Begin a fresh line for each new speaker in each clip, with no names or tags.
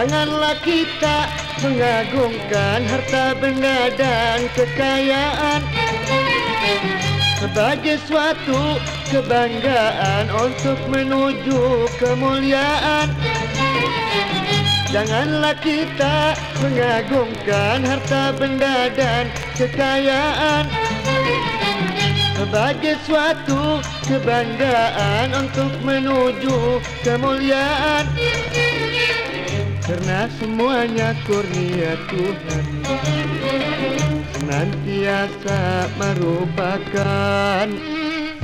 Janganlah kita mengagungkan harta benda dan kekayaan sebagai suatu kebanggaan untuk menuju kemuliaan. Janganlah kita mengagungkan harta benda dan kekayaan sebagai suatu kebanggaan untuk menuju kemuliaan. Karena semuanya kurnia Tuhan. Senantiasa merupakan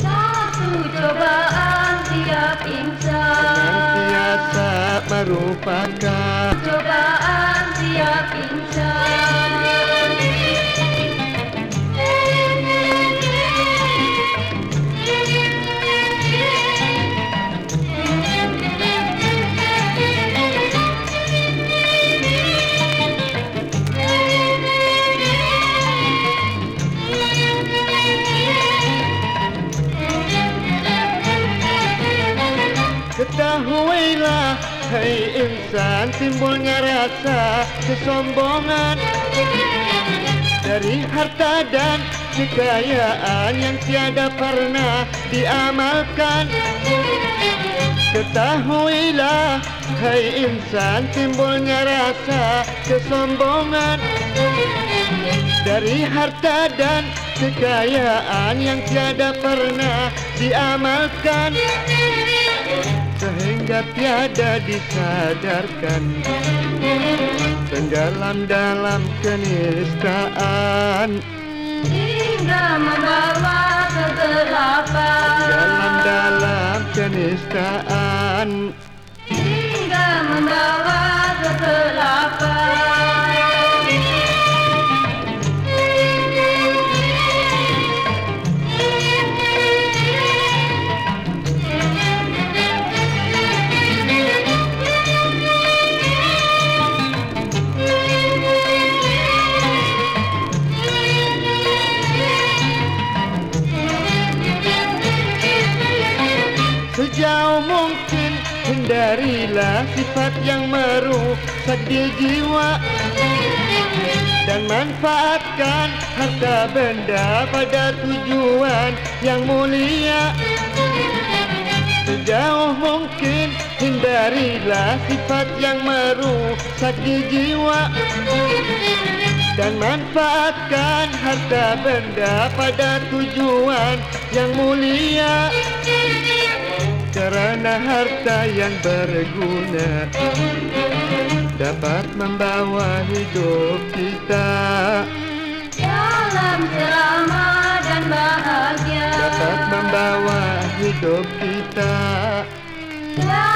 Satu cobaan tiap insan.
Senantiasa merupakan Ketahuilah Hai insan timbulnya rasa kesombongan. Dari harta dan kekayaan yang tiada pernah diamalkan. Ketahuilah Hai insan timbulnya rasa kesombongan. Dari harta dan kekayaan yang tiada pernah diamalkan sehingga tiada disadarkan. Tenggelam dalam kenistaan.
Hingga membawa kegelapan.
Dalam dalam kenistaan Sejauh mungkin hindarilah sifat yang merusak di jiwa. Dan manfaatkan harta benda pada tujuan yang mulia. Sejauh mungkin hindarilah sifat yang merusak di jiwa. Dan manfaatkan harta benda pada tujuan yang mulia kerana harta yang berguna dapat membawa hidup kita.
Dalam selama dan bahagia.
Dapat membawa hidup kita. Dalam